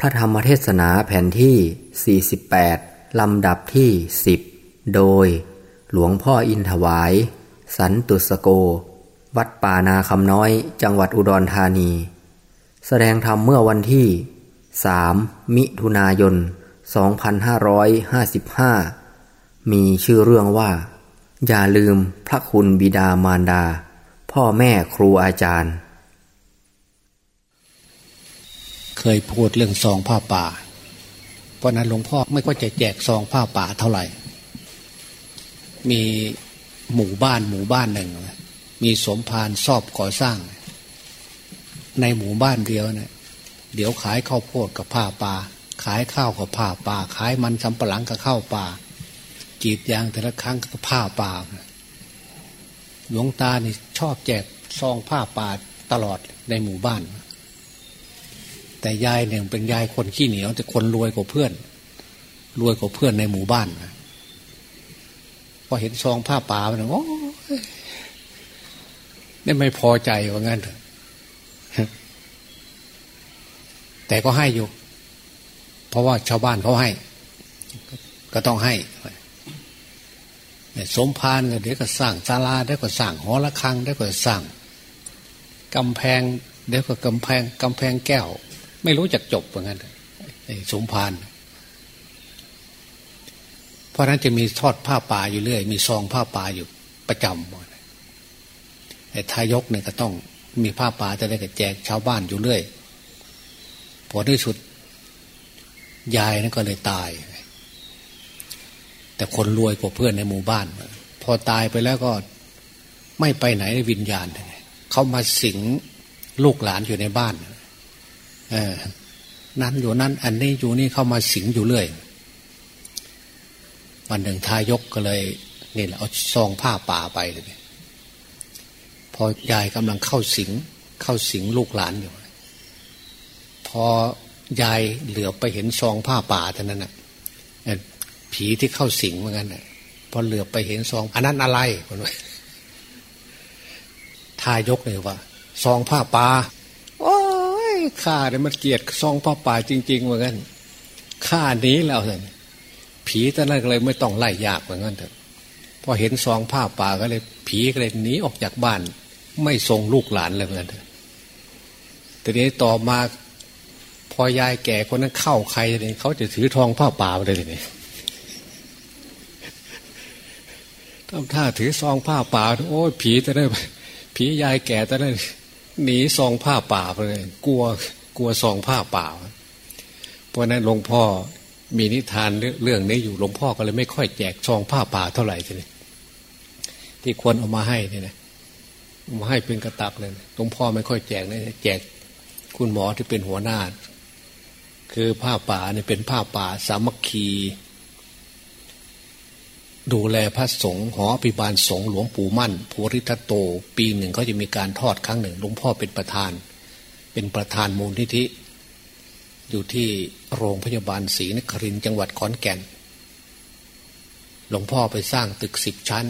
พระธรรมเทศนาแผ่นที่ 48 ลำดับที่ 10 โดย หลวงพ่ออินถวาย สันตุสโก วัดป่านาคำน้อยจังหวัดอุดรธานี แสดงธรรมเมื่อวันที่ 3 มิถุนายน 2555 มีชื่อเรื่องว่า อย่าลืมพระคุณบิดามารดา พ่อแม่ครูอาจารย์ เค ยพูดเรื่องซองผ้าป่า เพราะนั้นหลวงพ่อไม่ก็จะแจกซองผ้าป่าเท่าไหร่ มีหมู่บ้านหมู่บ้านหนึ่ง มีสมภารสอบก่อสร้าง ในหมู่บ้านเดียวเนะี่ยเดี๋ยวขายข้าวโพดกับผ้าป่า ขายข้าวกับผ้าป่า ขายมันสำปะหลังกับข้าวป่าจีดยางแต่ละครั้งกับผ้าป่าหลวงตานี่ชอบแจกซองผ้าป่าตลอดในหมู่บ้าน แต่ยายเนี่ยเป็นยายคนขี้เหนียว แต่คนรวยกว่าเพื่อน รวยกว่าเพื่อนในหมู่บ้านพอเห็นซองผ้าป่ามันโอ้นี่ไม่พอใจว่างั้นแต่ก็ให้อยู่ เพราะว่าชาวบ้านเขาให้ ก็ต้องให้สมพานก็เดี๋ยวก็สร้างศาลาเดี๋ยวก็สร้างหอระฆังเดี๋ยวก็สร้างกำแพงเดี๋ยวก็กำแพงกำแพงแก้ว ไม่รู้จักจบเหมือนกันสมพานเพราะนั้นจะมีทอดผ้าป่าอยู่เรื่อย มีซองผ้าป่าอยู่ประจำไอ้ทายกเนี่ยก็ต้องมีผ้าป่าจะได้กแจกชาวบ้านอยู่เรื่อยพอที่สุด ยายนั่นก็เลยตาย แต่คนรวยกว่าเพื่อนในหมู่บ้าน พอตายไปแล้วก็ไม่ไปไหนวิญญาณ เขามาสิงลูกหลานอยู่ในบ้านเนั้นอยู่นั้น อันนี้อยู่นี่เข้ามาสิงอยู่เรื่อย วันหนึ่งทายกก็เลยนี่แหละเอาซองผ้าป่าไปเลยพอยายกำลังเข้าสิง เข้าสิงลูกหลานอยู่ พอยายเหลือไปเห็นซองผ้าป่าเท่านั้นน่ะผีที่เข้าสิงเหมือนกันน่ะพอเหลือไปเห็นซอง อันนั้นอะไรคนว่าทายกเลยว่าซองผ้าป่า ข้าเนี่ยมันเกลียดซองผ้าป่าจริงๆเหมือนกันข้านี้แล้วเลยผีตอนนั้นเลยไม่ต้องไล่ยากเหมือนกันเถอะพอเห็นซองผ้าป่าก็เลย ผีก็เลยหนีออกจากบ้าน ไม่ทรงลูกหลานเลยเหมือนกันเถอะแต่นี้ต่อมาพอยายแก่คนนั้นเข้าใครเนี่ยเขาจะถือทองผ้าป่าไปเลยเนี่ยทำท่าถือซองผ้าป่า โอ้ยผีจะได้นผียายแก่จะได้น หนีซองผ้าป่าไปเลยกลัวกลัวซองผ้าป่า เพราะนั้นหลวงพ่อมีนิทานเรื่องนี้อยู่หลวงพ่อก็เลยไม่ค่อยแจกซองผ้าป่าเท่าไหร่ทีนี้ที่ควรเอามาให้เนี่ยนะมาให้เป็นกระตักเลยหลวงพ่อไม่ค่อยแจกนะแจกคุณหมอที่เป็นหัวหน้า คือผ้าป่าเนี่ยเป็นผ้าป่าสามัคคี ดูแลพระสงฆ์หอปิบาลสงฆ์หลวงปู่มั่นภูริทัตโต ปีหนึ่งเขาจะมีการทอดครั้งหนึ่งหลวงพ่อเป็นประธาน เป็นประธานมูลนิธิ อยู่ที่โรงพยาบาลศรีนครินจังหวัดขอนแก่น หลวงพ่อไปสร้างตึกสิบชั้น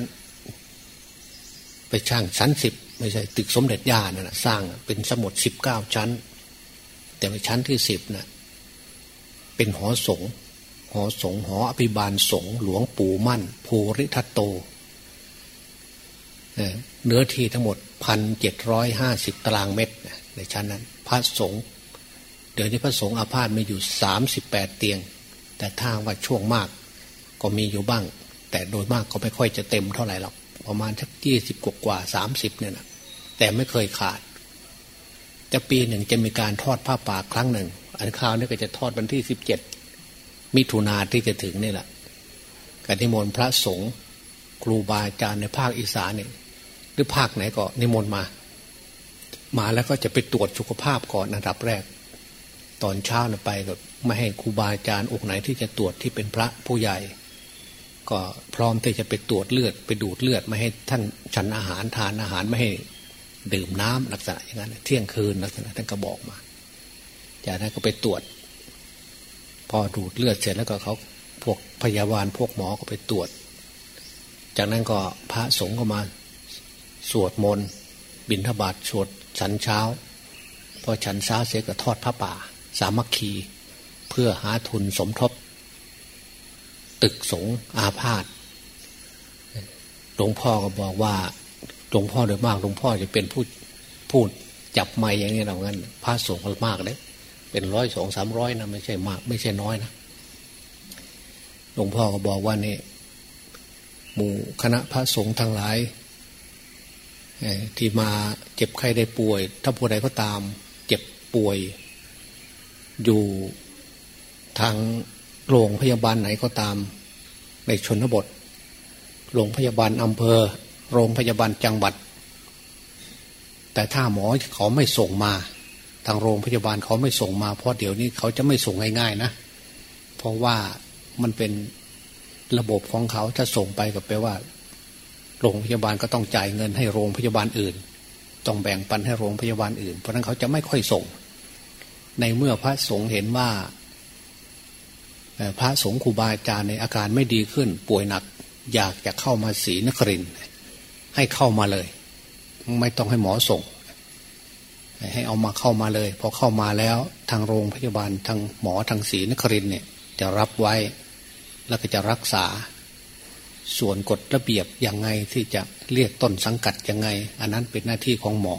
ไปช่างชั้นสิบไม่ใช่ตึกสมเด็จย่านะ่ะสร้างเป็นสมุดสิบเก้าชั้น แต่ในชั้นที่สิบนะ่ะเป็นหอสงฆ์ หอสงหออภิบาลสงหลวงปู่มั่น ภูริทัตโตเนื้อที่ทั้งหมดพันเจ็ดร้อยห้าสิบตารางเมตร ในชั้นนั้น พระสงฆ์เดี๋ยวนี้พระสงฆ์อาพาธมีอยู่สามสิบแปดเตียง แต่ถ้าว่าช่วงมากก็มีอยู่บ้าง แต่โดยมากก็ไม่ค่อยจะเต็มเท่าไหร่หรอกประมาณสักยี่สิบกว่าสามสิบเนี่ยนะแต่ไม่เคยขาด จะปีหนึ่งจะมีการทอดผ้าป่าครั้งหนึ่ง อันคราวนี้ก็จะทอดวันที่สิบเจ็ด มิถุนาที่จะถึงนี่แหละการนิมนต์พระสงฆ์ครูบาอาจารย์ในภาคอีสานเนี่ยหรือภาคไหนก็นิมนต์มา มาแล้วก็จะไปตรวจสุขภาพก่อนอันดับแรก ตอนเช้าไปก็ไม่ให้ครูบาอาจารย์องค์ไหนที่จะตรวจที่เป็นพระผู้ใหญ่ ก็พร้อมที่จะไปตรวจเลือด ไปดูดเลือด ไม่ให้ท่านฉันอาหารทานอาหารไม่ให้ดื่มน้ำลักษณะอย่างนั้นเที่ยงคืนลักษณะท่านก็บอกมา จากนั้นก็ไปตรวจ พอดูดเลือดเสร็จแล้วก็เขาพวกพยาบาลพวกหมอก็ไปตรวจ จากนั้นก็พระสงฆ์ก็มาสวดมนต์บิณฑบาตสวดฉันเช้า พอฉันเช้าเสร็จก็ทอดพระป่า สามัคคี เพื่อหาทุนสมทบ ตึกสงอาพาธหลวงพ่อก็บอกว่าหลวงพ่อโดยมากหลวงพ่อจะเป็นผู้พูดจับไม้อย่างนี้เรางั้นพระสงฆ์มากเลย เป็นร้อยสองสามร้อยนะไม่ใช่มาก ไม่ใช่น้อยนะหลวงพ่อก็บอกว่านี่หมู่คณะพระสงฆ์ทั้งหลายที่มาเจ็บไข้ได้ป่วย ถ้าผู้ใดก็ตามเจ็บป่วย อยู่ทางโรงพยาบาลไหนก็ตาม ในชนบท โรงพยาบาลอำเภอ โรงพยาบาลจังหวัด แต่ถ้าหมอเขาไม่ส่งมา ทางโรงพยาบาลเขาไม่ส่งมาเพราะเดี๋ยวนี้เขาจะไม่ส่งง่ายๆนะ เพราะว่ามันเป็นระบบของเขาถ้าส่งไปก็แปลว่า โรงพยาบาลก็ต้องจ่ายเงินให้โรงพยาบาลอื่น ต้องแบ่งปันให้โรงพยาบาลอื่น เพราะนั้นเขาจะไม่ค่อยส่ง ในเมื่อพระสงฆ์เห็นว่าพระสงฆ์ครูบาอาจารย์ในอาการไม่ดีขึ้น ป่วยหนัก อยากจะเข้ามาสีนครินให้เข้ามาเลย ไม่ต้องให้หมอส่ง ให้เอามาเข้ามาเลย พอเข้ามาแล้วทางโรงพยาบาลทางหมอทางศีนครินเนี่ยจะรับไว้แล้วก็จะรักษา ส่วนกฎระเบียบยังไงที่จะเรียกต้นสังกัดยังไง อันนั้นเป็นหน้าที่ของหมอ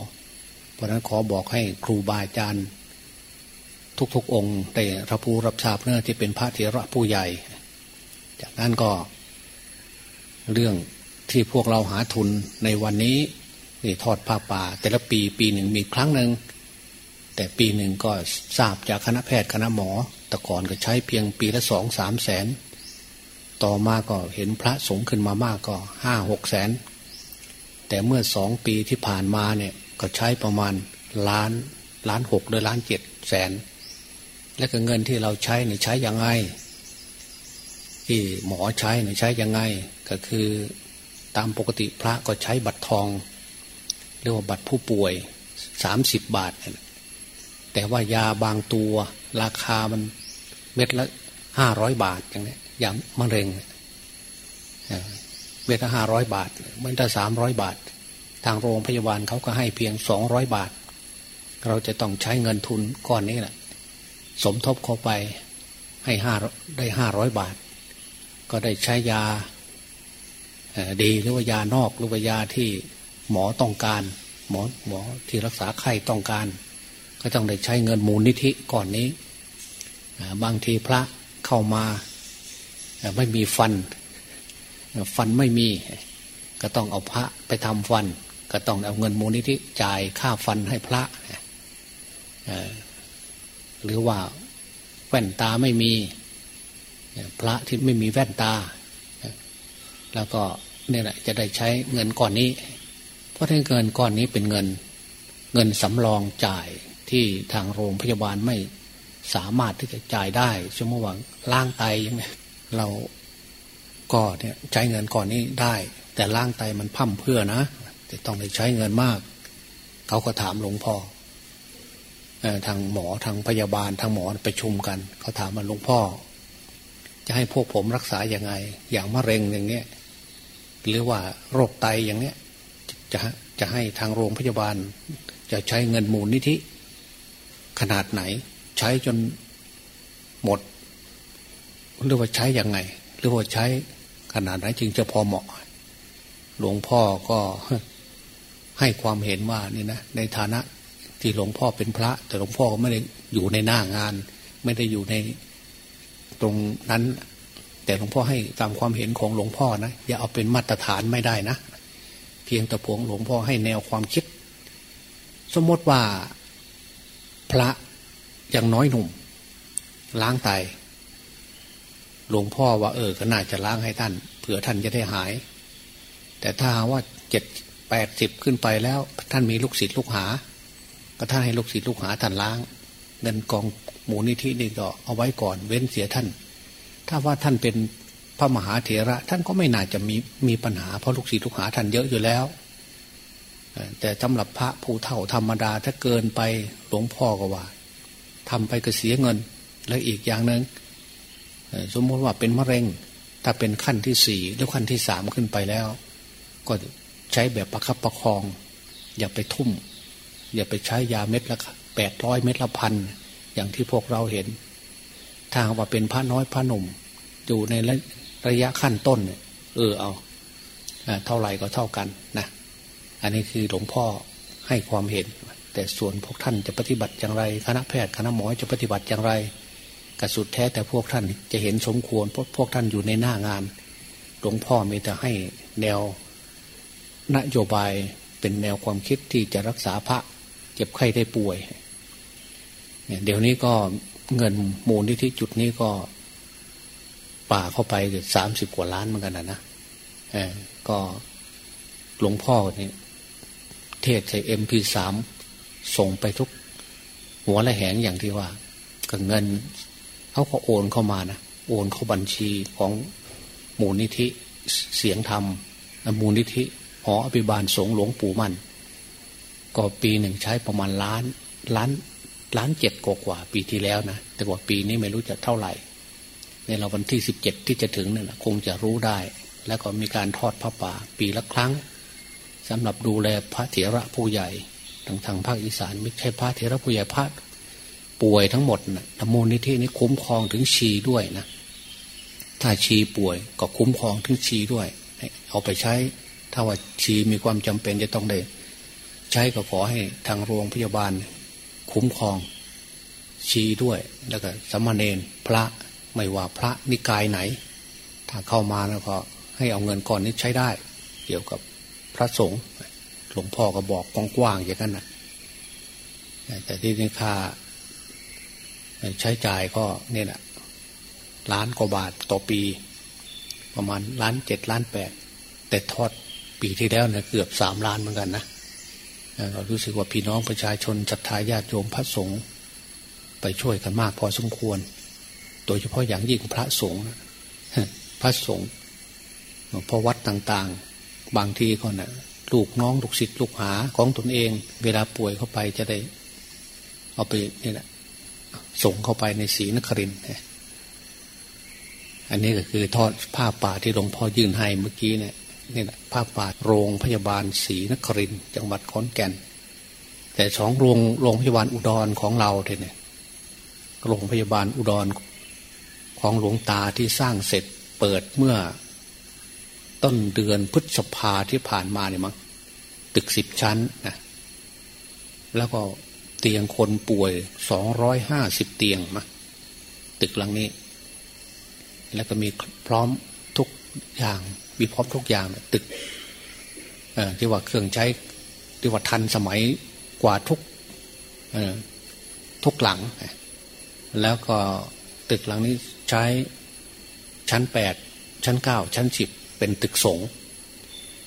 เพราะนั้นขอบอกให้ครูบาอาจารย์ ทุกๆองค์ได้รับผู้รับทราบเนื่อที่เป็นพระเถระผู้ใหญ่ จากนั้นก็ เรื่องที่พวกเราหาทุนในวันนี้ นี่ทอดผ้าป่า แต่ละปีปีหนึ่งมีครั้งหนึ่งแต่ปีหนึ่งก็ทราบจากคณะแพทย์คณะหมอ แต่ก่อนก็ใช้เพียงปีละสองสามแสน ต่อมาก็เห็นพระสงฆ์ขึ้นมามากก็ห้าหกแสน แต่เมื่อสองปีที่ผ่านมาเนี่ยก็ใช้ประมาณล้านล้านหกหรือล้านเจ็ดแสน และก็เงินที่เราใช้เนี่ยใช้ยังไง ที่หมอใช้เนี่ยใช้ยังไง ก็คือตามปกติพระก็ใช้บัตรทอง เรียกว่าบัตรผู้ป่วยสามสิบบาท แต่ว่ายาบางตัว ราคามันเม็ดละห้าร้อยบาทอย่างนี้ยามะเร็งเม็ดละห้าร้อยบาทเม็ดละสามร้อยบาท ทางโรงพยาบาลเขาก็ให้เพียงสองร้อยบาท เราจะต้องใช้เงินทุนก้อนนี้แหละสมทบเข้าไปให้ห้าได้ห้าร้อยบาท ก็ได้ใช้ยาดีหรือว่ายานอกหรือว่ายาที่ หมอต้องการ หมอหมอที่รักษาไข้ต้องการ ก็ต้องได้ใช้เงินมูลนิธิก่อนนี้ บางทีพระเข้ามาไม่มีฟัน ฟันไม่มี ก็ต้องเอาพระไปทำฟัน ก็ต้องเอาเงินมูลนิธิจ่ายค่าฟันให้พระหรือว่าแว่นตาไม่มี พระที่ไม่มีแว่นตา แล้วก็เนี่ยแหละจะได้ใช้เงินก้อนนี้ ราะถ้าเงินก้อนนี้เป็นเงิน เงินสำรองจ่ายที่ทางโรงพยาบาลไม่สามารถที่จะจ่ายได้ช่วโมงล่างไตยังไงเราก็เนี่ยใช้เงินก่อนนี้ได้ แต่ล่างไตมันพั่มเพื่อนะจะต้องได้ใช้เงินมาก เขาก็ถามหลวงพ่อทางหมอทางพยาบาลทางหมอไปชุมกัน เขาถามมาหลวงพ่อ จะให้พวกผมรักษาอย่างไง อย่างมะเร็งอย่างเงี้ยหรือว่าโรคไตอย่างเนี้ย จะจะให้ทางโรงพยาบาล จะใช้เงินมูลนิธิ ขนาดไหน ใช้จนหมด หรือว่าใช้อยังไง หรือว่าใช้ขนาดไหนจึงจะพอเหมาะ หลวงพ่อก็ให้ความเห็นว่านี่นะในฐานะที่หลวงพ่อเป็นพระ แต่หลวงพ่อก็ไม่ได้อยู่ในหน้างาน ไม่ได้อยู่ในตรงนั้น แต่หลวงพ่อให้ตามความเห็นของหลวงพ่อนะอย่าเอาเป็นมาตรฐานไม่ได้นะ พียงแต่ผงหลวงพ่อให้แนวความคิด สมมติว่าพระยังน้อยหนุ่ม ล้างไตหลวงพ่อว่า เออก็น่าจะล้างให้ท่านเผื่อท่านจะได้หาย แต่ถ้าว่าเจ็ดแปดสิบขึ้นไปแล้ว ท่านมีลูกศิษย์ลูกหา ก็ท่านให้ลูกศิษย์ลูกหาท่านล้าง เงินกองหมูนิธินี่ก็เอาไว้ก่อน เว้นเสียท่าน ถ้าว่าท่านเป็น พระมหาเถระ ท่านก็ไม่น่าจะมีมีปัญหาเพราะลูกศิษย์ลูกหาท่านเยอะอยู่แล้ว แต่สำหรับพระผู้เฒ่าธรรมดาถ้าเกินไปหลวงพ่อก็ว่าทำไปก็เสียเงิน และอีกอย่างหนึง่งสมมติว่าเป็นมะเร็ง ถ้าเป็นขั้นที่สี่หรือขั้นที่สามขึ้นไปแล้ว ก็ใช้แบบประคับประคอง อย่าไปทุ่ม อย่าไปใช้ยาเม็ดละแปดร้อยเม็ดละพันอย่างที่พวกเราเห็นถ้าว่าเป็นพระน้อยพระหนุ่ม อยู่ใน ระยะขั้นต้นเนี่ยเออเอาเท่าไหร่ก็เท่ากันนะอันนี้คือหลวงพ่อให้ความเห็น แต่ส่วนพวกท่านจะปฏิบัติอย่างไร คณะแพทย์คณะหมอจะปฏิบัติอย่างไรกระสุดแท้แต่พวกท่านจะเห็นสมควรเพราะพวกท่านอยู่ในหน้างาน หลวงพ่อมีแต่ให้แนวนโยบายเป็นแนวความคิดที่จะรักษาพระเจ็บไข้ได้ป่วยเดี๋ยวนี้ก็เงินมูลนิธิจุดนี้ก็ ป่าเข้าไปเกือบสามสิบกว่าล้านเหมือนกันนะนะก็หลวงพ่อเนี่ยเทศใส่เอ็มพีสามส่งไปทุก หัวและแหงอย่างที่ว่าก็เงินเขาก็โอนเข้ามานะโอนเข้าบัญชีของมูลนิธิเสียงธรรมมูลนิธิหออภิบาลสงหลวงปู่มันก็ปีหนึ่งใช้ประมาณล้านล้านล้านเจ็ดกว่าปีที่แล้วนะแต่ว่าปีนี้ไม่รู้จะเท่าไหร่ ในเราวันที่สิบเจ็ดที่จะถึงนี่นะคงจะรู้ได้ แล้วก็มีการทอดพระป่า ปีละครั้งสำหรับดูแลพระเถระผู้ใหญ่ทางทางภาคอีสานไม่ใช่พระเถระผู้ใหญ่พระป่วยทั้งหมดนะธรรมูลนิธินี้คุ้มครองถึงชีด้วยนะ ถ้าชีป่วยก็คุ้มครองถึงชีด้วย เอาไปใช้ ถ้าว่าชีมีความจำเป็นจะต้องได้ใช้ก็ขอให้ทางโรงพยาบาล คุ้มครองชีด้วย แล้วก็สมณเณรพระ ไม่ว่าพระนิกายไหน ถ้าเข้ามาแล้วก็ให้เอาเงินก่อนนี้ใช้ได้ เกี่ยวกับพระสงฆ์หลวงพ่อก็บอกกว้างๆอย่างนั้นนะแต่ที่นี่ค่าใช้จ่ายก็เนี่ยนะล้านกว่าบาทต่อปี ประมาณล้านเจ็ดล้านแปดแต่ทอดปีที่แล้วเนี่ยเกือบสามล้านเหมือนกันนะเรารู้สึกว่าพี่น้องประชาชนศรัทธาญาติโยมพระสงฆ์ไปช่วยกันมากพอสมควร โดยเฉพาะอย่างยิ่งพระสงฆ์พระสงฆ์พอวัดต่างๆ บางทีก็นะ่ะลูกน้องลูกศิษย์ลูกหาของตนเอง เวลาป่วยเข้าไปจะได้ เอาไปนี่แหละส่งเข้าไปในสีนครินอันนี้ก็คือทอดผ้าป่าที่หลวงพ่อยื่นให้เมื่อกี้เนี่ยนี่แหละผ้าป่าโรงพยาบาลศรีนครินจังหวัดขอนแก่น แต่สองโรงโรงพยาบาลอุดรของเราเนี่ยโรงพยาบาลอุดร ของหลวงตาที่สร้างเสร็จเปิดเมื่อ ต้นเดือนพฤษภาที่ผ่านมาเนี่ยมั้งตึกสิบชั้นนะแล้วก็เตียงคนป่วยสองร้อยห้าสิบเตียงมาตึกหลังนี้ แล้วก็มีพร้อมทุกอย่างมีพร้อมทุกอย่างตึกที่ว่าเครื่องใช้ที่ว่าทันสมัยกว่าทุกทุกหลัง แล้วก็ตึกหลังนี้ ใช้ชั้นแปดชั้นเก้าชั้นสิบเป็นตึกสง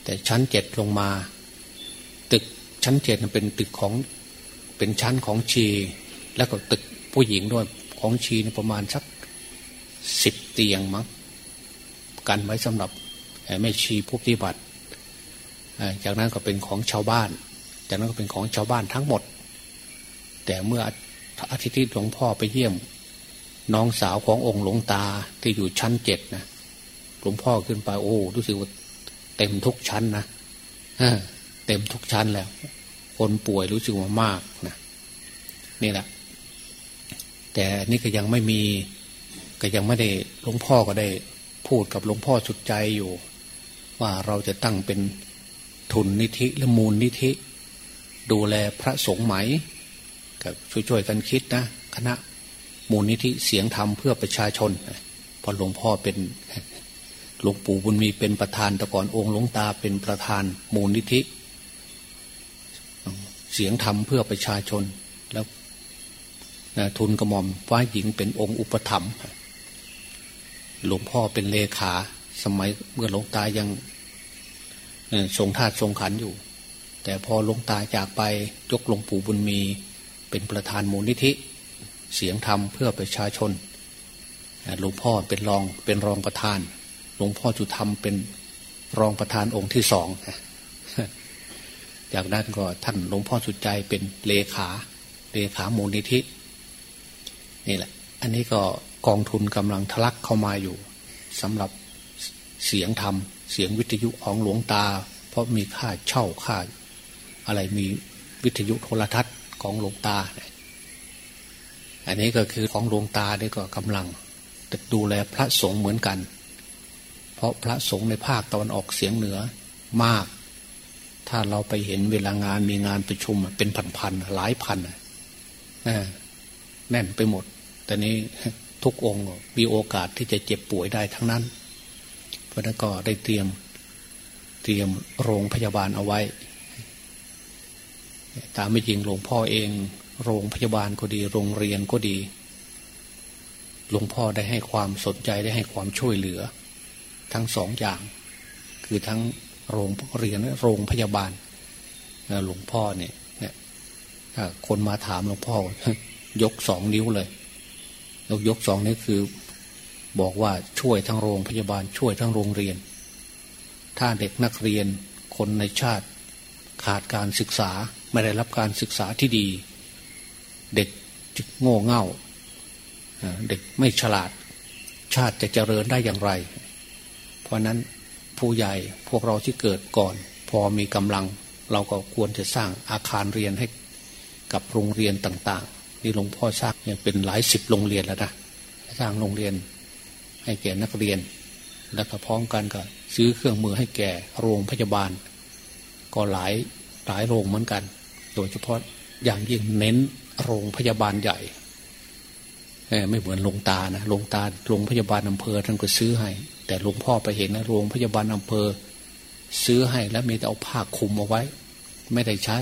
แต่ชั้นเจ็ดลงมา ตึกชั้นเจ็ดเป็นตึกของเป็นชั้นของชี แล้วก็ตึกผู้หญิงด้วยของชีนประมาณสักสิบเตียงมั้งกันไว้สำหรับแม่ชีผู้ปฏิบัติ จากนั้นก็เป็นของชาวบ้าน จากนั้นก็เป็นของชาวบ้านทั้งหมด แต่เมื่ออาทิตย์ที่หลวงพ่อไปเยี่ยม น้องสาวขององค์หลวงตาที่อยู่ชั้นเจ็ดนะหลวงพ่อขึ้นไปโอ้รู้สึกว่าเต็มทุกชั้นนะเต็มทุกชั้นแล้ว คนป่วยรู้สึกว่ามากนะนี่แหละ แต่นี่ก็ยังไม่มี ก็ยังไม่ได้หลวงพ่อก็ได้พูดกับหลวงพ่อสุดใจอยู่ ว่าเราจะตั้งเป็นทุนนิธิและมูลนิธิ ดูแลพระสงฆ์ไหมกับช่วยๆกันคิดนะคณะ มูลนิธิเสียงธรรมเพื่อประชาชนพอหลวงพ่อเป็นหลวงปู่บุญมีเป็นประธานแต่ก่อนองค์หลวงตาเป็นประธานมูลนิธิ เสียงธรรมเพื่อประชาชนแล้วทุนกระหม่อมฟ้าหญิงเป็นองค์อุปถัมภ์หลวงพ่อเป็นเลขาสมัยเมื่อหลวงตายังทรงทาตทรงขันอยู่ แต่พอหลวงตาจากไปยกหลวงปู่บุญมีเป็นประธานมูลนิธิ เสียงธรรมเพื่อประชาชนหลวงพ่อเป็นรองเป็นรองประธาน หลวงพ่อจุธรรมเป็นรองประธานองค์ที่สองจากนั้นก็ท่านหลวงพ่อสุดใจเป็นเลขาเลขามูลนิธินี่แหละ อันนี้ก็กองทุนกำลังทะลักเข้ามาอยู่สำหรับเสียงธรรม เสียงวิทยุของหลวงตา เพราะมีค่าเช่าค่า อะไรมีวิทยุโทรทัศน์ของหลวงตา อันนี้ก็คือของหลวงตาด้ก็กำลังดูแลพระสงฆ์เหมือนกัน เพราะพระสงฆ์ในภาคตะวันออกเสียงเหนือมาก ถ้าเราไปเห็นเวลางานมีงานประชุมเป็นพันๆหลายพันแน่นไปหมด แต่นี้ทุกองค์มีโอกาสที่จะเจ็บป่วยได้ทั้งนั้น เพราะนั้นก็ได้เตรียมเตรียมโรงพยาบาลเอาไว้ ตามไม่จริงหลวงพ่อเอง โรงพยาบาลก็ดี โรงเรียนก็ดี หลวงพ่อได้ให้ความสนใจได้ให้ความช่วยเหลือ ทั้งสองอย่าง คือทั้งโรงเรียนและโรงพยาบาลหลวงพ่อเนี่ยเนี่ยคนมาถามหลวงพ่อ ยกสองนิ้วเลย ยกยกสองนี้คือ บอกว่าช่วยทั้งโรงพยาบาลช่วยทั้งโรงเรียน ถ้าเด็กนักเรียนคนในชาติขาดการศึกษาไม่ได้รับการศึกษาที่ดี เด็กโง่เง่าเด็กไม่ฉลาด ชาติจะเจริญได้อย่างไร เพราะนั้นผู้ใหญ่พวกเราที่เกิดก่อน พอมีกำลังเราก็ควรจะสร้างอาคารเรียนให้กับโรงเรียนต่างๆนี่หลวงพ่อสร้างยังเป็นหลายสิบโรงเรียนแล้วนะสร้างโรงเรียนให้แก่นักเรียน แล้วก็พร้อมกันก็ซื้อเครื่องมือให้แก่โรงพยาบาล ก็หลายหลายโรงเหมือนกัน โดยเฉพาะอย่างยิ่งเน้น โรงพยาบาลใหญ่ไม่เหมือนโรงตานะโรงตาโรงพยาบาลอำเภอท่านก็ซื้อให้ แต่หลวงพ่อไปเห็นนะโรงพยาบาลอำเภอ ซื้อให้แล้วมีแต่เอาผ้าคลุมเอาไว้ ไม่ได้ใช้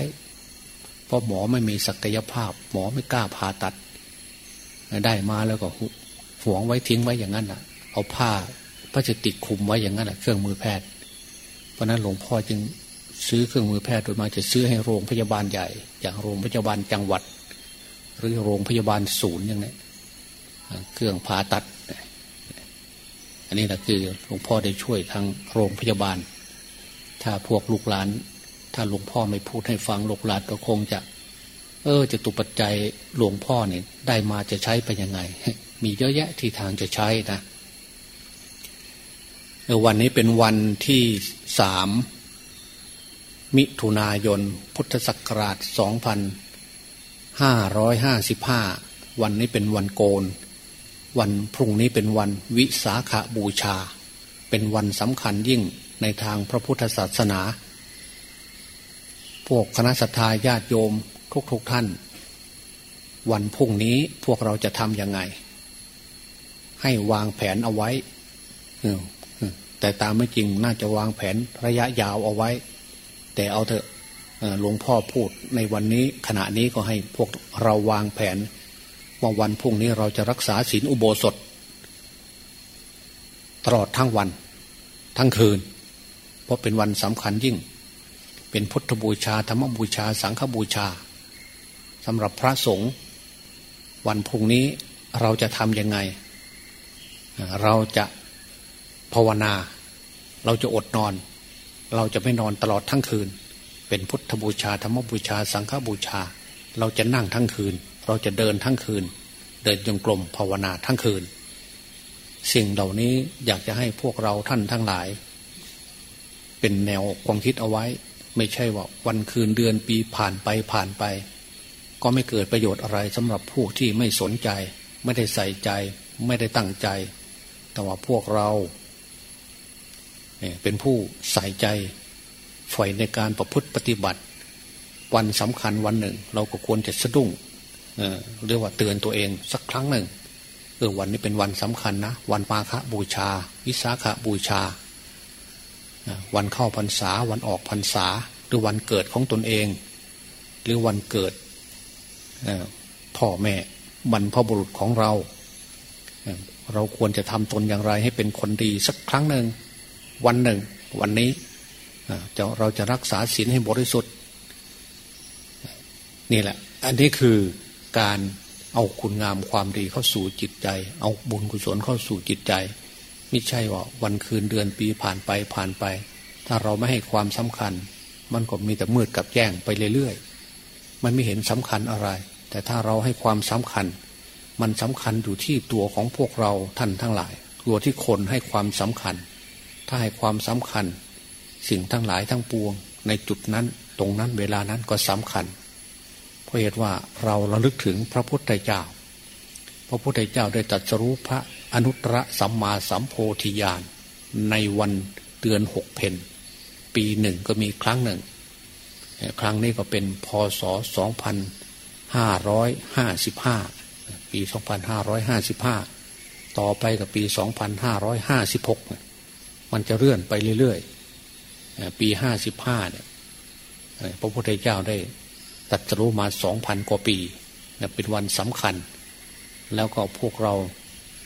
เพราะหมอไม่มีศักยภาพ หมอไม่กล้าผ่าตัด ได้มาแล้วก็หวงไว้ทิ้งไว้อย่างนั้นอะ เอาผ้าพลาสติกคุมไว้อย่างนั้นอะเครื่องมือแพทย์ เพราะนั้นหลวงพ่อจึงซื้อเครื่องมือแพทย์โดยมาจะซื้อให้โรงพยาบาลใหญ่ อย่างโรงพยาบาลจังหวัด หรือโรงพยาบาลศูนย์อย่างนี้เครื่องผ่าตัด อันนี้แหละคือหลวงพ่อได้ช่วยทางโรงพยาบาล ถ้าพวกลูกหลาน ถ้าหลวงพ่อไม่พูดให้ฟังลูกหลานก็คงจะ เออจะตุปัจจัยหลวงพ่อเนี่ยได้มาจะใช้ไปยังไง มีเยอะแยะที่ทางจะใช้นะวันนี้เป็นวันที่สามมิถุนายนพุทธศักราชสองพัน ห้าร้อยห้าสิบห้าวันนี้เป็นวันโกน วันพรุ่งนี้เป็นวันวิสาขาบูชา เป็นวันสำคัญยิ่งในทางพระพุทธศาสนา พวกคณะสัตยาญาติโยมทุกๆทท่าน วันพรุ่งนี้พวกเราจะทำยังไง ให้วางแผนเอาไว้ แต่ตามไม่จริงน่าจะวางแผนระยะยาวเอาไว้ แต่เอาเถอะ หลวงพ่อพูดในวันนี้ขณะนี้ก็ให้พวกเราวางแผน ว่าวันพรุ่งนี้เราจะรักษาศีลอุโบสถ ตลอดทั้งวัน ทั้งคืน เพราะเป็นวันสำคัญยิ่ง เป็นพุทธบูชาธรรมบูชา สังฆบูชาสำหรับพระสงฆ์วันพรุ่งนี้เราจะทำยังไง เราจะภาวนา เราจะอดนอน เราจะไม่นอนตลอดทั้งคืน เป็นพุทธบูชาธรรมบูชา สังฆบูชา เราจะนั่งทั้งคืน เราจะเดินทั้งคืน เดินจงกรมภาวนาทั้งคืน สิ่งเหล่านี้อยากจะให้พวกเราท่านทั้งหลาย เป็นแนวความคิดเอาไว้ ไม่ใช่ว่าวันคืนเดือนปีผ่านไปผ่านไป ก็ไม่เกิดประโยชน์อะไรสำหรับผู้ที่ไม่สนใจ ไม่ได้ใส่ใจ ไม่ได้ตั้งใจ แต่ว่าพวกเราเป็นผู้ใส่ใจ ใฝ่ในการประพฤติปฏิบัติ วันสำคัญวันหนึ่ง เราก็ควรจะสะดุ้งเรียกว่าเตือนตัวเองสักครั้งหนึ่งเออวันนี้เป็นวันสำคัญนะ วันมาฆบูชา วิสาขบูชา วันเข้าพรรษา วันออกพรรษา หรือวันเกิดของตนเอง หรือวันเกิดพ่อแม่บรรพบุรุษของเรา เราควรจะทำตนอย่างไรให้เป็นคนดีสักครั้งหนึ่ง วันหนึ่ง วันนี้ เราจะรักษาศีลให้บริสุทธิ์นี่แหละ อันนี้คือการเอาคุณงามความดีเข้าสู่จิตใจ เอาบุญกุศลเข้าสู่จิตใจ ไม่ใช่ว่าวันคืนเดือนปีผ่านไปผ่านไป ถ้าเราไม่ให้ความสำคัญ มันก็มีแต่มืดกับแจ้งไปเรื่อยๆ มันไม่เห็นสำคัญอะไร แต่ถ้าเราให้ความสำคัญ มันสำคัญอยู่ที่ตัวของพวกเราท่านทั้งหลาย ตัวที่คนให้ความสำคัญ ถ้าให้ความสำคัญ สิ่งทั้งหลายทั้งปวง ในจุดนั้นตรงนั้นเวลานั้นก็สำคัญ เพราะเหตุว่าเราระลึกถึงพระพุทธเจ้า พระพุทธเจ้าได้ตรัสรู้พระอนุตตรสัมมาสัมโพธิญาณในวันเดือนหกเพนปีหนึ่งก็มีครั้งหนึ่ง ครั้งนี้ก็เป็นพศสองพันห้าร้อยห้าสิบห้าปีสองพันห้าร้อยห้าสิบห้าต่อไปกับปีสองพันห้าร้อยห้าสิบหกมันจะเลื่อนไปเรื่อยๆ ปีห้าสิบห้าเนี่ยพระพุทธเจ้าได้ตัดรู้มาสองพันกว่าปีเป็นวันสำคัญ แล้วก็พวกเรา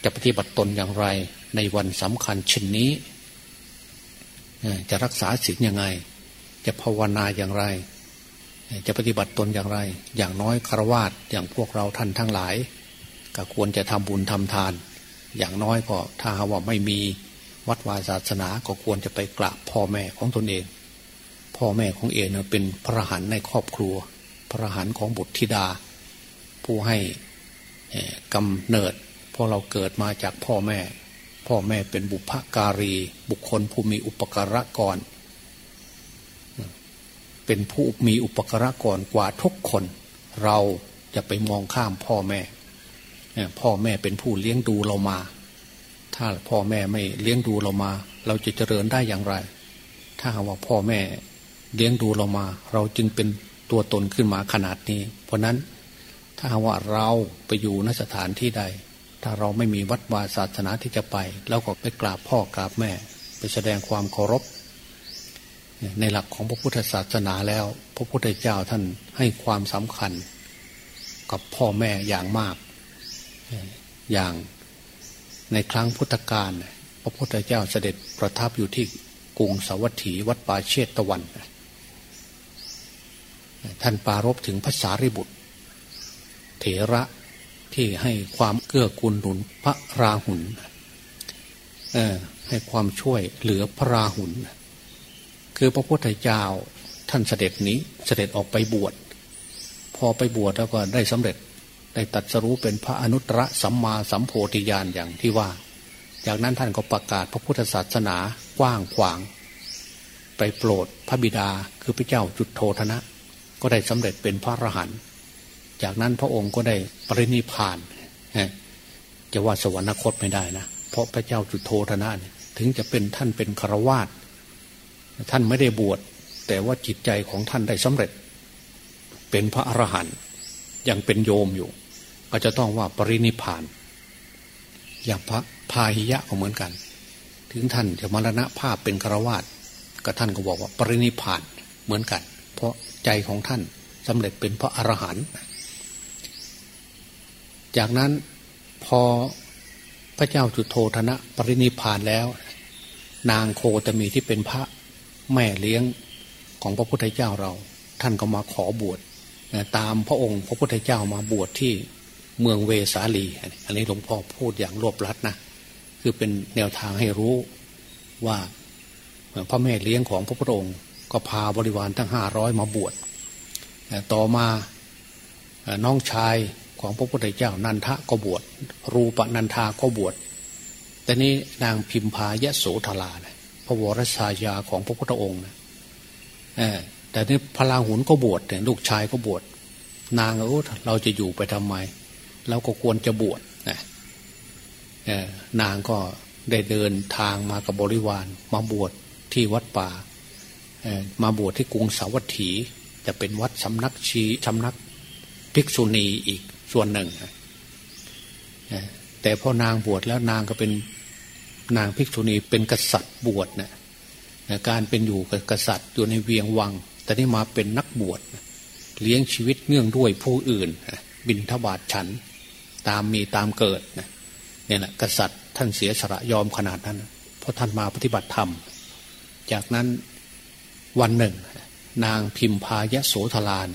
จะปฏิบัติตนอย่างไร ในวันสำคัญเช่นนี้ จะรักษาศีลยังไง จะภาวนาอย่างไร จะปฏิบัติตนอย่างไร อย่างน้อยคารวาสอย่างพวกเราท่านทั้งหลาย ก็ควรจะทำบุญทำทาน อย่างน้อยก็ถ้าว่าไม่มี วัดวาศาสนาก็ควรจะไปกราบพ่อแม่ของตนเอง พ่อแม่ของเองเป็นพระหันในครอบครัว พระหันของบุตรธิดา ผู้ให้กำเนิดพอเราเกิดมาจากพ่อแม่ พ่อแม่เป็นบุพการี บุคคลผู้มีอุปการะก่อนเป็นผู้มีอุปการะก่อนกว่าทุกคน เราจะไปมองข้ามพ่อแม่ พ่อแม่เป็นผู้เลี้ยงดูเรามา ถ้าพ่อแม่ไม่เลี้ยงดูเรามา เราจะเจริญได้อย่างไร ถ้าว่าพ่อแม่เลี้ยงดูเรามา เราจึงเป็นตัวตนขึ้นมาขนาดนี้ เพราะนั้นถ้าว่าเราไปอยู่นสถานที่ใด ถ้าเราไม่มีวัดวาศาสนาที่จะไปเราก็ไปกราบพ่อกราบแม่ ไปแสดงความเคารพ ในหลักของพระพุทธศาสนาแล้ว พระพุทธเจ้าท่านให้ความสำคัญ กับพ่อแม่อย่างมาก อย่าง ในครั้งพุทธกาลพระพุทธเจ้าเสด็จประทับอยู่ที่กรุงสาวัตถีวัดป่าเชตตะวัน ท่านปารบถึงภาษาริบุตร เถระที่ให้ความเกื้อกูลหนุนพระราหุลให้ความช่วยเหลือพระราหุลคือพระพุทธเจ้าท่านเสด็จนี้เสด็จออกไปบวชพอไปบวชแล้วก็ได้สำเร็จ ได้ตัดสรู้เป็นพระอนุตตรสัมมาสัมโพธิญาณอย่างที่ว่า จากนั้นท่านก็ประกาศพระพุทธศาสนากว้างขวาง ไปโปรดพระบิดาคือพระเจ้าจุดโทธนะ ก็ได้สำเร็จเป็นพระอรหันต์จากนั้นพระองค์ก็ได้ปรินิพานจะว่าสวรรคตไม่ได้นะเพราะพระเจ้าจุโธธนะถึงจะเป็นท่านเป็นครวาสท่านไม่ได้บวชแต่ว่าจิตใจของท่านได้สำเร็จ เป็นพระอรหันต์ยังเป็นโยมอยู่ ก็จะต้องว่าปรินิพาน อย่างพระพาหิยะก็เหมือนกัน ถึงท่านจะมรณะภาพเป็นคราวาสก็ท่านก็บอกว่าปรินิพานเหมือนกัน เพราะใจของท่านสำเร็จเป็นพระอรหันต์จากนั้นพอพระเจ้าจุโธธนะปรินิพานแล้ว นางโคตมีที่เป็นพระแม่เลี้ยงของพระพุทธเจ้าเรา ท่านก็มาขอบวชตามพระองค์พระพุทธเจ้ามาบวชที่ เมืองเวสาลี อันนี้หลวงพ่อพูดอย่างรวบรัดนะคือเป็นแนวทางให้รู้ว่าพระแม่เลี้ยงของพระพุทธองค์ก็พาบริวารทั้งห้าร้อยมาบวชต่อมาน้องชายของพระพุทธเจ้านันทะก็บวชรูปนันทาก็บวชแต่นี้นางพิมพายะโสธรานะพระวรชายาของพระพุทธองค์นะแต่นี้พระราหุลก็บวชเนี่ยลูกชายก็บวชนางเออเราจะอยู่ไปทำไม เราก็ควรจะบวชนะนางก็ได้เดินทางมากับบริวาร มาบวชที่วัดป่ามาบวชที่กรุงสาวัตถี จะเป็นวัดสำนักชีสำนักภิกษุณีอีกส่วนหนึ่งแต่พอนางบวชแล้วนางก็เป็นนางภิกษุณีเป็นกษัตริย์บวชนะการเป็นอยู่กับกษัตริย์อยู่ในเวียงวัง แต่นี่มาเป็นนักบวชเลี้ยงชีวิตเนื่องด้วยผู้อื่นบินทบาทฉัน ตามมีตามเกิดเนี่ยแหละกษัตริย์ท่านเสียสละยอมขนาดนั้น เพราะท่านมาปฏิบัติธรรม จากนั้นวันหนึ่ง นางพิมพายะโสธราน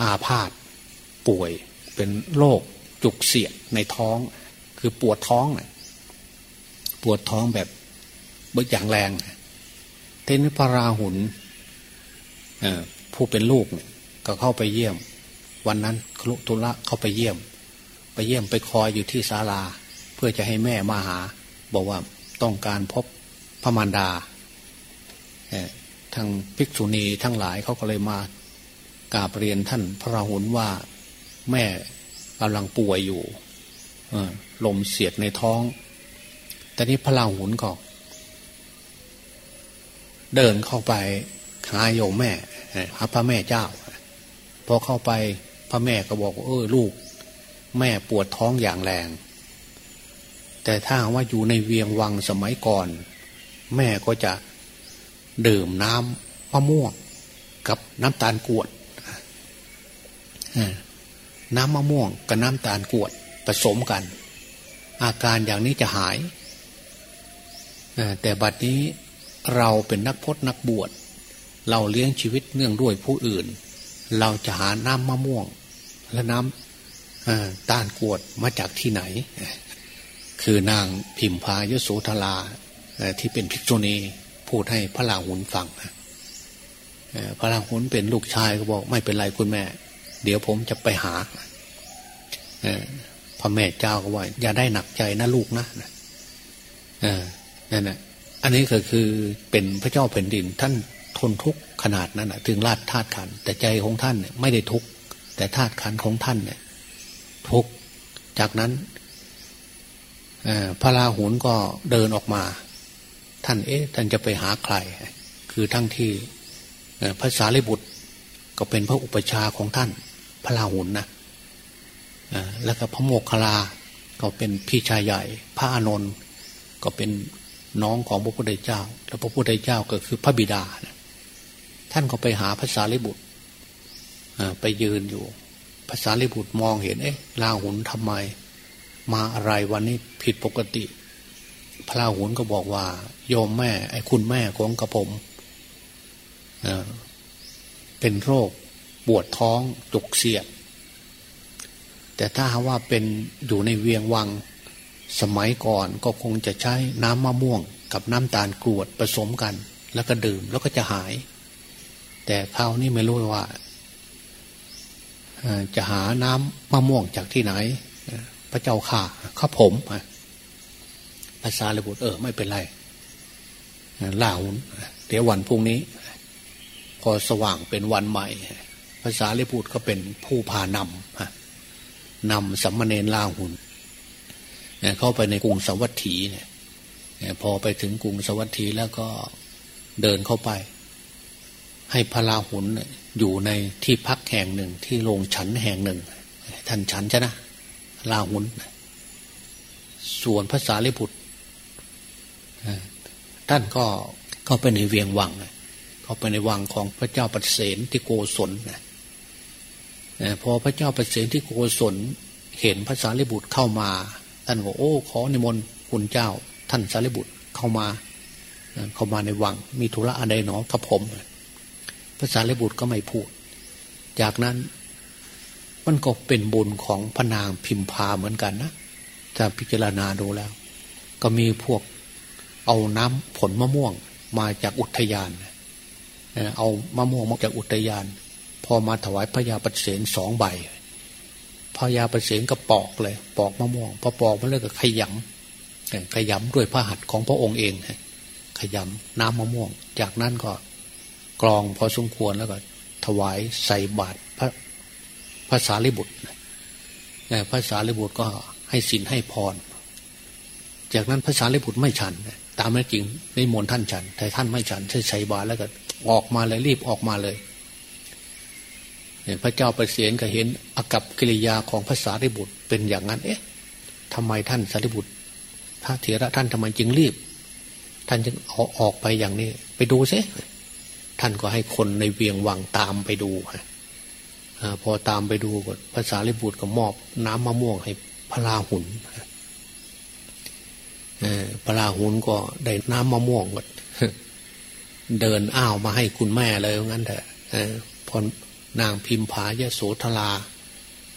อาพาธป่วยเป็นโรคจุกเสียดในท้อง คือปวดท้องนะปวดท้องแบบเบิกอย่างแรงเทนพระราหุลผู้เป็นลูกเนี่ยก็เข้าไปเยี่ยม วันนั้นครุตุละเข้าไปเยี่ยม ไปเยี่ยมไปคอยอยู่ที่ศาลา เพื่อจะให้แม่มาหา บอกว่าต้องการพบพระมารดาทางภิกษุณีทั้งหลายเขาก็เลยมากราบเรียนท่านพระราหุลว่าแม่กำลังป่วยอยู่ลมเสียดในท้อง แต่นี้พระราหุลก็เดินเข้าไปหาโยมแม่หาพระแม่เจ้าพอเข้าไป พระแม่ก็บอกเออลูก แม่ปวดท้องอย่างแรง แต่ถ้าว่าอยู่ในเวียงวังสมัยก่อน แม่ก็จะดื่มน้ำมะม่วงกับน้ำตาลกวดน้ำมะม่วงกับน้ำตาลกวดผสมกัน อาการอย่างนี้จะหาย แต่บัดนี้เราเป็นนักพจนักบวช เราเลี้ยงชีวิตเนื่องด้วยผู้อื่น เราจะหาน้ำมะม่วง และน้ำตาลกวดมาจากที่ไหน คือนางพิมพายโสธราที่เป็นภิกษุณีพูดให้พระลาหุนฟังพระลาหุนเป็นลูกชายก็บอก ไม่เป็นไรคุณแม่ เดี๋ยวผมจะไปหาพระแม่เจ้าก็ว่า อย่าได้หนักใจนะลูกนะนั่นแหละอันนี้ก็คือเป็นพระเจ้าแผ่นดินท่าน ทนทุกข์ขนาดนั้นถึงลาดธาตุขัน แต่ใจของท่านเนี่ยไม่ได้ทุกข์แต่ธาตุขันของท่านเนี่ยทุกข์จากนั้นพระราหุลก็เดินออกมา ท่านเอ๊ะท่านจะไปหาใคร คือทั้งที่พระสารีบุตรก็เป็นพระอุปชาของท่าน พระราหุลนะแล้วก็พระโมกขลาก็เป็นพี่ชายใหญ่ พระอานนท์ก็เป็นน้องของพระพุทธเจ้า แล้วพระพุทธเจ้าก็คือพระบิดา ท่านก็ไปหาภาษาลิบุตรไปยืนอยู่ภาษาลิบุตรมองเห็น เอ๊ะลาหุนทำไม มาอะไรวันนี้ผิดปกติ พระลาหุนก็บอกว่า โยมแม่ ไอ้คุณแม่ของกระผมเป็นโรคปวดท้องจุกเสียด แต่ถ้าว่าเป็นอยู่ในเวียงวังสมัยก่อนก็คงจะใช้น้ำมะม่วงกับน้ำตาลกรวดผสมกัน แล้วก็ดื่มแล้วก็จะหาย แต่คราวนี้ไม่รู้ว่าจะหาน้ำมะม่วงจากที่ไหน พระเจ้าข่าข้าผมภาษาลยบุตรเออ ไม่เป็นไรล่าหุนเดี๋ยววันพรุ่งนี้ พอสว่างเป็นวันใหม่ภาษาเลบุตรก็เป็นผู้พานำนำสัมมาเนรล่าหุนเข้าไปในกรุงสวัสดีเนี่ยพอไปถึงกรุงสวัสดีแล้วก็เดินเข้าไป ให้พระราหุลอยู่ในที่พักแห่งหนึ่งที่โรงฉันแห่งหนึ่ง ท่านฉันใช่นะลาหุนส่วนภาษาลิบุตรท่านก็เข้าไปในเวียงวังเข้าไปในวังของพระเจ้าปเสนที่โกศลพอพระเจ้าปเสนที่โกศลเห็นภาษาลิบุตรเข้ามา ท่านบอกโอ้ ขอนิมนต์คุณเจ้า ท่านสารีบุตรเข้ามา เข้ามาในวัง มีธุระอะไรหนอกับผม พระสารีบุตรก็ไม่พูด จากนั้นมันก็เป็นบุญของพระนางพิมพาเหมือนกันนะถ้าพิจารณาดูแล้ว ก็มีพวกเอาน้ำผลมะม่วงมาจากอุทยาน เอามะม่วงมาจากอุทยาน พอมาถวายพระยาปเสนสองใบพญาประเสนก็ปอกเลย ปอกมะม่วงพอปอกมันเลยก็ขยำขยำด้วยพระหัตถ์ของพระองค์เองขยำน้ำมะม่วง จากนั้นก็ กรองพอสมควรแล้วก็ ถวายใส่บาตรพระภาษาลิบุตรภาษาลิบุตรก็ให้สินให้พร จากนั้นภาษาลิบุตรไม่ฉัน ตามนั้นจริงในมนท่านฉัน แต่ท่านไม่ฉันใช้ใส่บาตรแล้วก็ออกมาเลยรีบออกมาเลยพระเจ้าประเสียนก็เห็นอากับกิริยาของภาษาริบุตรเป็นอย่างนั้น เอ๊ะทำไมท่านสารีบุตรพระเถระท่านทำไมจึงรีบ ท่านจึงออกออกไปอย่างนี้ ไปดูซิ ท่านก็ให้คนในเวียงวังตามไปดูฮะพอตามไปดูก็ภาษาลิบุตรก็มอบน้ำมะม่วงให้พระราหุลพระราหุลก็ได้น้ำมะม่วงหมดเดินอ้าวมาให้คุณแม่เลยงั้นเถอะพอนางพิมพายโสธรา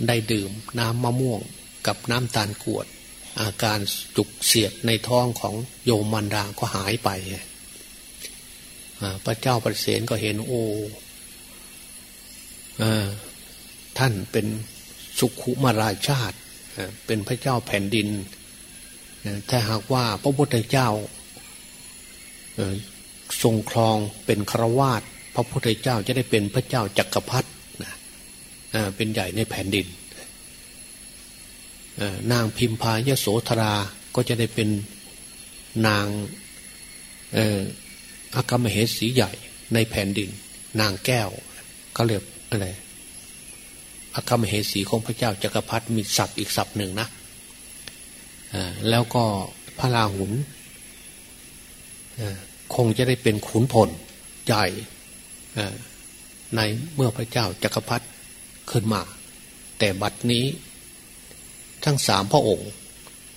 ได้ดื่มน้ำมะม่วงกับน้ำตาลกวด อาการจุกเสียดในท้องของโยมมันดาก็หายไป พระเจ้าประเสนก็เห็นโอ้ท่านเป็นสุขุมาราชาติเป็นพระเจ้าแผ่นดินถ้าหากว่าพระพุทธเจ้าทรงครองเป็นครวาสพระพุทธเจ้าจะได้เป็นพระเจ้าจักรพรรดินะเป็นใหญ่ในแผ่นดินนางพิมพายโสธราก็จะได้เป็นนาง อากามเหสีใหญ่ในแผ่นดิน นางแก้วก็เรียกอะไรอากามเหสีของพระเจ้าจักรพรรดิมีศัพท์อีกศัพท์หนึ่งนะแล้วก็พระราหุลคงจะได้เป็นขุนพลใหญ่ในเมื่อพระเจ้าจักรพรรดิขึ้นมา แต่บัดนี้ทั้งสามพระองค์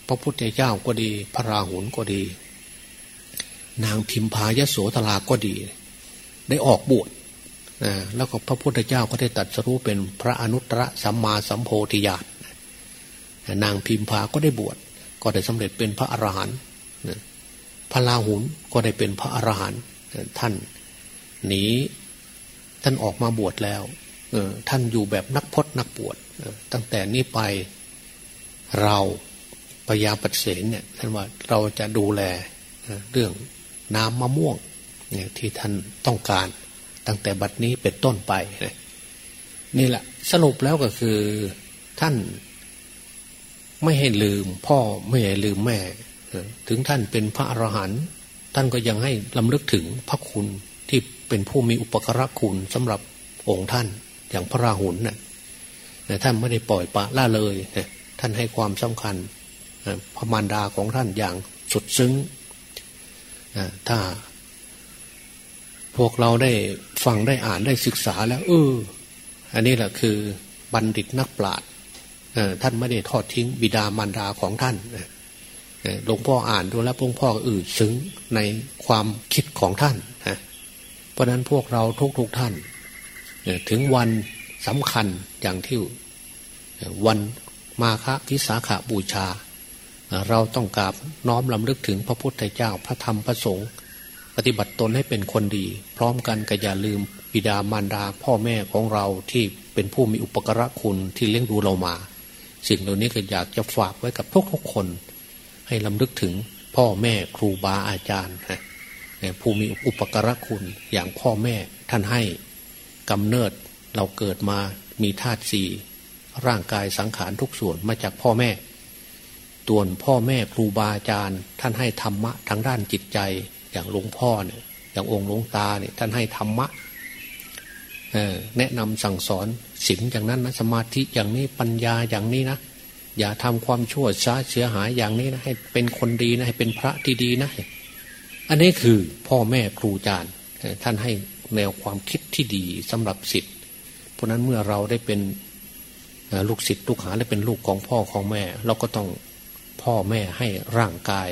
พระพุทธเจ้าก็ดี พระราหุลก็ดี นางพิมพายโสธราก็ดี ได้ออกบวชแล้วก็พระพุทธเจ้าก็ได้ตัดสรู้เป็นพระอนุตตรสัมมาสัมโพธิญาณนางพิมพาก็ได้บวชก็ได้สำเร็จเป็นพระอรหันต์พระลาหุนก็ได้เป็นพระอรหันต์ท่านหนีท่านออกมาบวชแล้วท่านอยู่แบบนักพจนักบวชตั้งแต่นี้ไปเราพยาปเสนเนี่ยท่านว่าเราจะดูแลเรื่อง น้ำมะม่วงเนี่ยที่ท่านต้องการ ตั้งแต่บัดนี้เป็นต้นไป นี่แหละสรุปแล้วก็คือท่านไม่ให้ลืม พ่อไม่ให้ลืมแม่ ถึงท่านเป็นพระอรหันต์ท่านก็ยังให้ลำลึกถึงพระคุณที่เป็นผู้มีอุปกรณคุณสำหรับองค์ท่านอย่างพระราหุลนะ่ะท่านไม่ได้ปล่อยปะละเลย ท่านให้ความสำคัญพระมารดาของท่านอย่างสุดซึ้ง ถ้า พวกเราได้ฟังได้อ่านได้ศึกษาแล้ว เออ อันนี้แหละคือบัณฑิตนักปราชญ์ท่านไม่ได้ทอดทิ้งบิดามารดาของท่านหลวงพ่ออ่านดูแล้วหลวงพ่ออื่นซึ้งในความคิดของท่านเพราะนั้นพวกเราทุกๆทท่าน ถึงวันสำคัญอย่างที่วันมาฆพิสาขาบูชา เราต้องกราบน้อมลำลึกถึงพระพุทธเจ้าพระธรรมพระสงฆ์ปฏิบัติตนให้เป็นคนดี พร้อมกันก็อย่าลืมบิดามารดาพ่อแม่ของเราที่เป็นผู้มีอุปกรณคุณที่เลี้ยงดูเรามา สิ่งเหล่านี้ก็อยากจะฝากไว้กับทุกทุกคน ให้ลำลึกถึงพ่อแม่ครูบาอาจารย์ผู้มีอุปกรณคุณอย่างพ่อแม่ท่านให้กำเนิดเราเกิดมามีธาตุสี่ร่างกายสังขารทุกส่วนมาจากพ่อแม่ ตัวนพ่อแม่ครูบาอาจารย์ ท่านให้ธรรมะทางด้านจิตใจ อย่างหลวงพ่อเนี่ยอย่างองค์หลวงตาเนี่ยท่านให้ธรรมะแนะนำสั่งสอนศีลอย่างนั้นนะสมาธิอย่างนี้ปัญญาอย่างนี้นะอย่าทำความชั่วช้าเสียหายอย่างนี้นะให้เป็นคนดีนะให้เป็นพระที่ดีนะ อันนี้คือพ่อแม่ครูอาจารย์ท่านให้แนวความคิดที่ดีสำหรับสิทธิ์เพราะนั้นเมื่อเราได้เป็นลูกศิษย์ลูกหาและเป็นลูกของพ่อของแม่ เราก็ต้อง พ่อแม่ให้ร่างกาย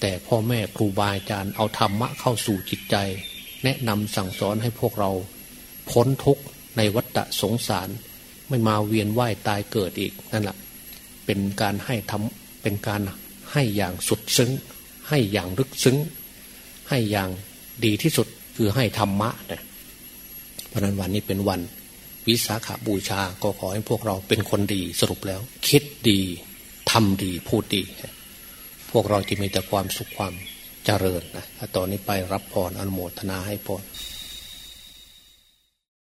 แต่พ่อแม่ครูบาอาจารย์เอาธรรมะเข้าสู่จิตใจ แนะนำสั่งสอนให้พวกเรา พ้นทุกข์ในวัฏสงสาร ไม่มาเวียนว่ายตายเกิดอีกนั่นแหละเป็นการให้ทำเป็นการให้อย่างสุดซึ้ง ให้อย่างลึกซึ้ง ให้อย่างดีที่สุดคือให้ธรรมะนะเพราะนั้นวันนี้เป็นวันวิสาขาบูชาก็ขอให้พวกเราเป็นคนดีสรุปแล้ว คิดดี ทำดีพูดดี พวกเราจะมีแต่ความสุขความเจริญนะต่อนนี้ไปรับพรอนุโมทนาให้พร